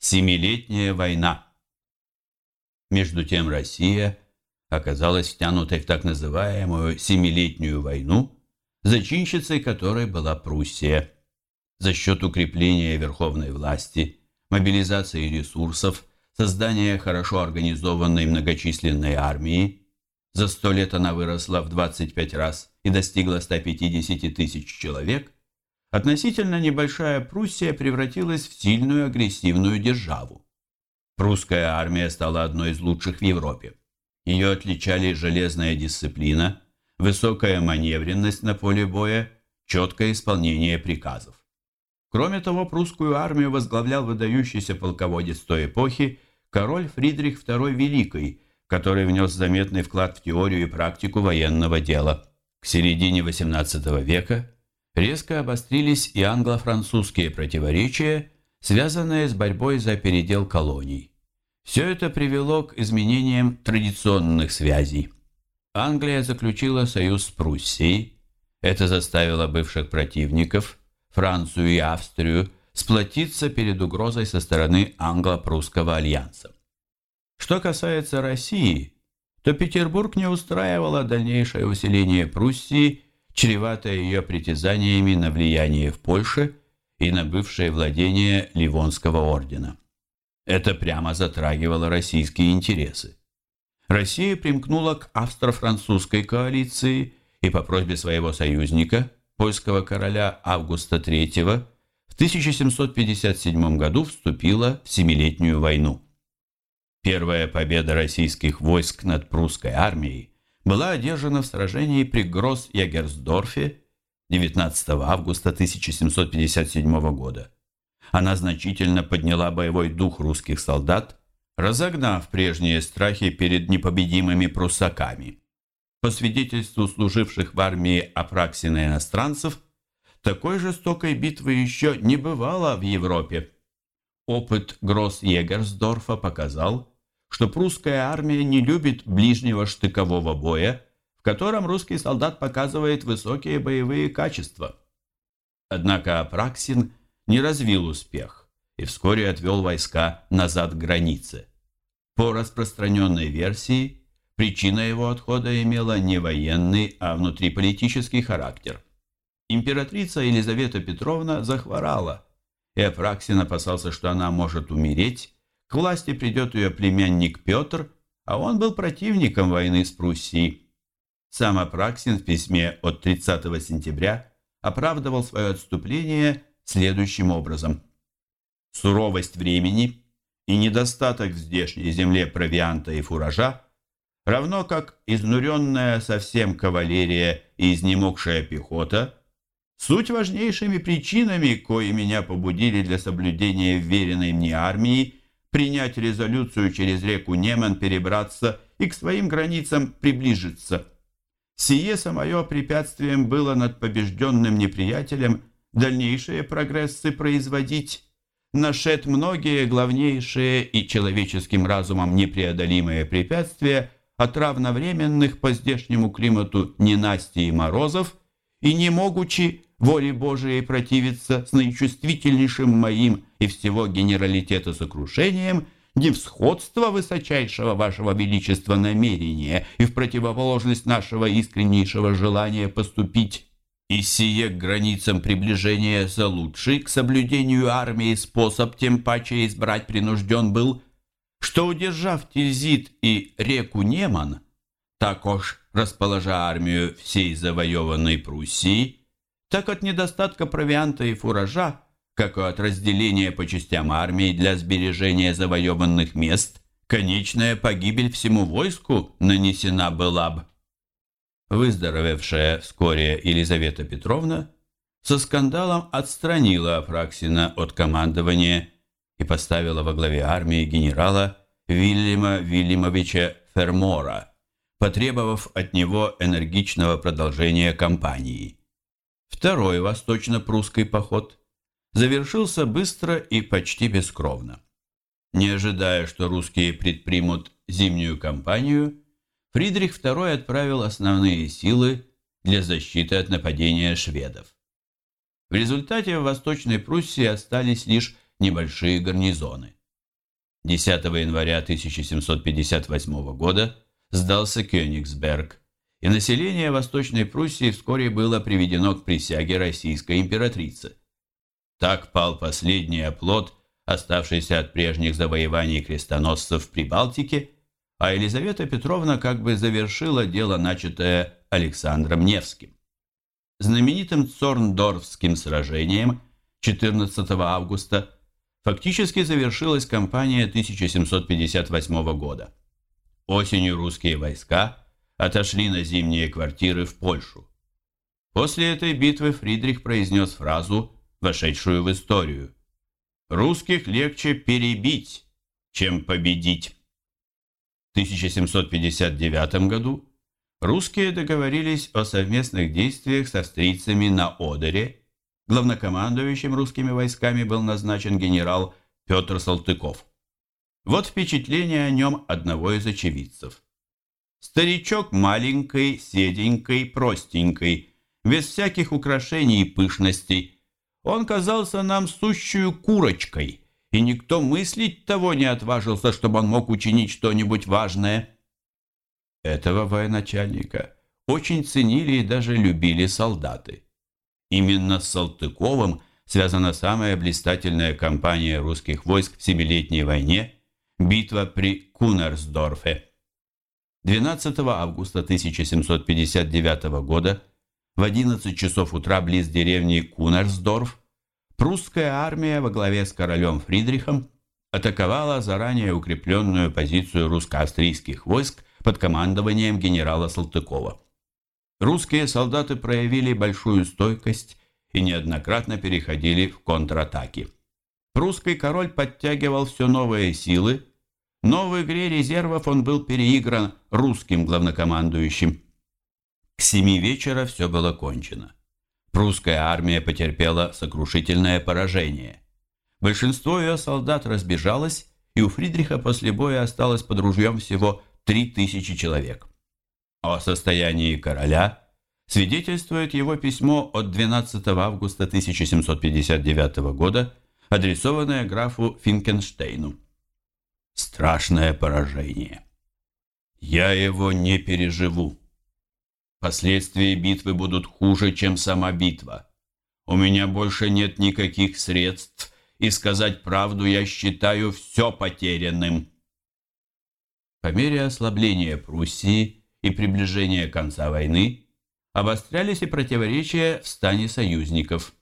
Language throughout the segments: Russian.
Семилетняя война. Между тем Россия оказалась втянутой в так называемую Семилетнюю войну, зачинщицей которой была Пруссия. За счет укрепления верховной власти, мобилизации ресурсов, создания хорошо организованной многочисленной армии, за сто лет она выросла в 25 раз и достигла 150 тысяч человек, относительно небольшая Пруссия превратилась в сильную агрессивную державу. Прусская армия стала одной из лучших в Европе. Ее отличали железная дисциплина, высокая маневренность на поле боя, четкое исполнение приказов. Кроме того, прусскую армию возглавлял выдающийся полководец той эпохи король Фридрих II Великий, который внес заметный вклад в теорию и практику военного дела. К середине XVIII века резко обострились и англо-французские противоречия, связанные с борьбой за передел колоний. Все это привело к изменениям традиционных связей. Англия заключила союз с Пруссией. Это заставило бывших противников, Францию и Австрию, сплотиться перед угрозой со стороны англо-прусского альянса. Что касается России, то Петербург не устраивало дальнейшее усиление Пруссии, чреватое ее притязаниями на влияние в Польше и на бывшее владение Ливонского ордена. Это прямо затрагивало российские интересы. Россия примкнула к австро-французской коалиции и по просьбе своего союзника, польского короля Августа III, в 1757 году вступила в Семилетнюю войну. Первая победа российских войск над прусской армией была одержана в сражении при Гросс-Ягерсдорфе 19 августа 1757 года. Она значительно подняла боевой дух русских солдат, разогнав прежние страхи перед непобедимыми пруссаками. По свидетельству служивших в армии Апраксина иностранцев, такой жестокой битвы еще не бывало в Европе. Опыт Гросс-Егерсдорфа показал, что прусская армия не любит ближнего штыкового боя, в котором русский солдат показывает высокие боевые качества. Однако Апраксин не развил успех и вскоре отвел войска назад к границе. По распространенной версии, причина его отхода имела не военный, а внутриполитический характер. Императрица Елизавета Петровна захворала, и Апраксин опасался, что она может умереть, к власти придет ее племянник Петр, а он был противником войны с Пруссией. Сам Апраксин в письме от 30 сентября оправдывал свое отступление следующим образом. Суровость времени и недостаток в здешней земле провианта и фуража, равно как изнуренная совсем кавалерия и изнемогшая пехота, суть важнейшими причинами, кои меня побудили для соблюдения веренной мне армии, принять резолюцию через реку Неман перебраться и к своим границам приближиться. Сие самое препятствием было над побежденным неприятелем дальнейшие прогрессы производить, нашед многие главнейшие и человеческим разумом непреодолимые препятствия от равновременных по здешнему климату ненастий и морозов, и не могучи воле Божией противиться с наичувствительнейшим моим и всего генералитета сокрушением, не в сходство высочайшего вашего величества намерения и в противоположность нашего искреннейшего желания поступить. И сие к границам приближения за лучший к соблюдению армии способ тем паче избрать принужден был, что, удержав Тильзит и реку Неман, так уж расположа армию всей завоеванной Пруссии, так от недостатка провианта и фуража, как и от разделения по частям армии для сбережения завоеванных мест, конечная погибель всему войску нанесена была бы. Выздоровевшая вскоре Елизавета Петровна со скандалом отстранила Апраксина от командования и поставила во главе армии генерала Вильяма Вильямовича Фермора, потребовав от него энергичного продолжения кампании. Второй восточно-прусский поход завершился быстро и почти бескровно. Не ожидая, что русские предпримут зимнюю кампанию, Фридрих II отправил основные силы для защиты от нападения шведов. В результате в Восточной Пруссии остались лишь небольшие гарнизоны. 10 января 1758 года сдался Кёнигсберг, и население Восточной Пруссии вскоре было приведено к присяге российской императрицы. Так пал последний оплот, оставшийся от прежних завоеваний крестоносцев в Прибалтике, а Елизавета Петровна как бы завершила дело, начатое Александром Невским. Знаменитым Цорндорфским сражением 14 августа фактически завершилась кампания 1758 года. Осенью русские войска отошли на зимние квартиры в Польшу. После этой битвы Фридрих произнес фразу, вошедшую в историю. «Русских легче перебить, чем победить». В 1759 году русские договорились о совместных действиях с австрийцами на Одере. Главнокомандующим русскими войсками был назначен генерал Петр Салтыков. Вот впечатление о нем одного из очевидцев. Старичок маленький, седенький, простенький, без всяких украшений и пышностей. Он казался нам сущую курочкой, и никто мыслить того не отважился, чтобы он мог учинить что-нибудь важное. Этого военачальника очень ценили и даже любили солдаты. Именно с Салтыковым связана самая блистательная кампания русских войск в Семилетней войне – битва при Кунерсдорфе. 12 августа 1759 года в 11 часов утра близ деревни Кунерсдорф прусская армия во главе с королем Фридрихом атаковала заранее укрепленную позицию русско-австрийских войск под командованием генерала Салтыкова. Русские солдаты проявили большую стойкость и неоднократно переходили в контратаки. Прусский король подтягивал все новые силы, но в игре резервов он был переигран русским главнокомандующим. К семи вечера все было кончено. Прусская армия потерпела сокрушительное поражение. Большинство ее солдат разбежалось, и у Фридриха после боя осталось под ружьем всего три тысячи человек. О состоянии короля свидетельствует его письмо от 12 августа 1759 года, адресованное графу Финкенштейну. «Страшное поражение. Я его не переживу. Последствия битвы будут хуже, чем сама битва. У меня больше нет никаких средств, и сказать правду я считаю все потерянным». По мере ослабления Пруссии и приближения конца войны обострялись и противоречия в стане союзников.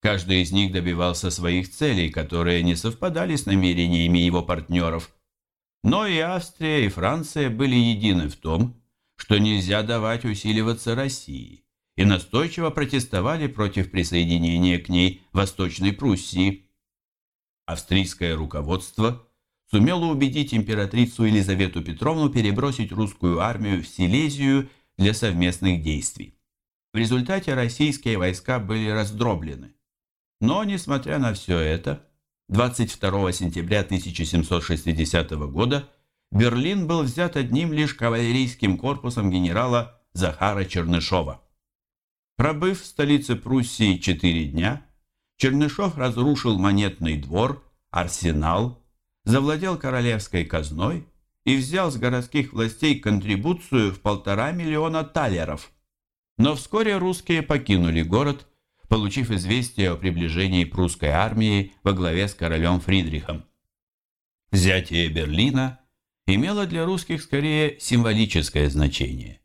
Каждый из них добивался своих целей, которые не совпадали с намерениями его партнеров. Но и Австрия, и Франция были едины в том, что нельзя давать усиливаться России, и настойчиво протестовали против присоединения к ней Восточной Пруссии. Австрийское руководство – сумела убедить императрицу Елизавету Петровну перебросить русскую армию в Силезию для совместных действий. В результате российские войска были раздроблены. Но, несмотря на все это, 22 сентября 1760 года Берлин был взят одним лишь кавалерийским корпусом генерала Захара Чернышова. Пробыв в столице Пруссии четыре дня, Чернышов разрушил монетный двор, арсенал, завладел королевской казной и взял с городских властей контрибуцию в полтора миллиона талеров. Но вскоре русские покинули город, получив известие о приближении прусской армии во главе с королем Фридрихом. Взятие Берлина имело для русских скорее символическое значение.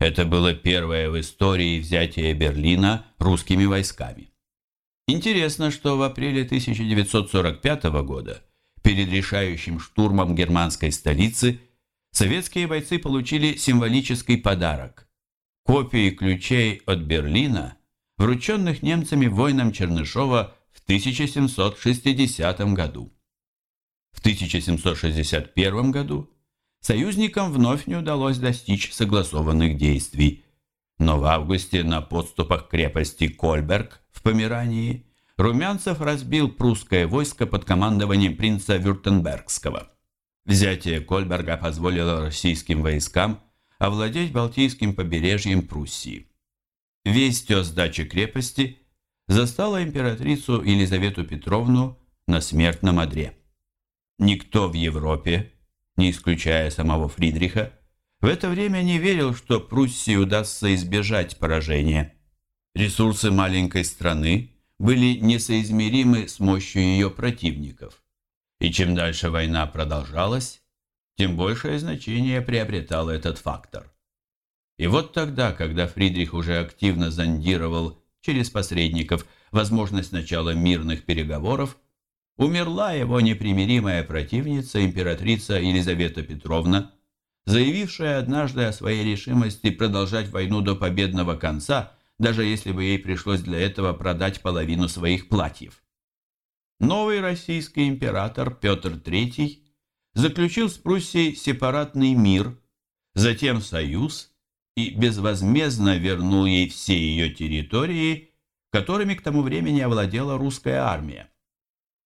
Это было первое в истории взятие Берлина русскими войсками. Интересно, что в апреле 1945 года Перед решающим штурмом германской столицы советские бойцы получили символический подарок – копии ключей от Берлина, врученных немцами воинам Чернышова в 1760 году. В 1761 году союзникам вновь не удалось достичь согласованных действий, но в августе на подступах крепости Кольберг в Померании Румянцев разбил прусское войско под командованием принца Вюртембергского. Взятие Кольберга позволило российским войскам овладеть Балтийским побережьем Пруссии. Весть о сдаче крепости застала императрицу Елизавету Петровну на смертном одре. Никто в Европе, не исключая самого Фридриха, в это время не верил, что Пруссии удастся избежать поражения. Ресурсы маленькой страны были несоизмеримы с мощью ее противников. И чем дальше война продолжалась, тем большее значение приобретал этот фактор. И вот тогда, когда Фридрих уже активно зондировал через посредников возможность начала мирных переговоров, умерла его непримиримая противница, императрица Елизавета Петровна, заявившая однажды о своей решимости продолжать войну до победного конца, даже если бы ей пришлось для этого продать половину своих платьев. Новый российский император Петр III заключил с Пруссией сепаратный мир, затем союз и безвозмездно вернул ей все ее территории, которыми к тому времени овладела русская армия.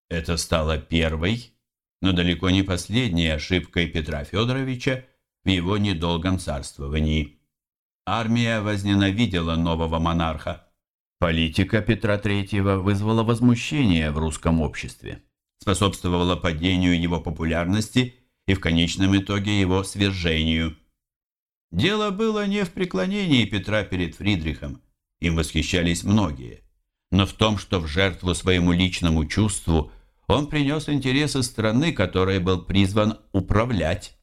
Это стало первой, но далеко не последней ошибкой Петра Федоровича в его недолгом царствовании. Армия возненавидела нового монарха. Политика Петра III вызвала возмущение в русском обществе, способствовала падению его популярности и в конечном итоге его свержению. Дело было не в преклонении Петра перед Фридрихом, им восхищались многие, но в том, что в жертву своему личному чувству он принес интересы страны, которой был призван управлять.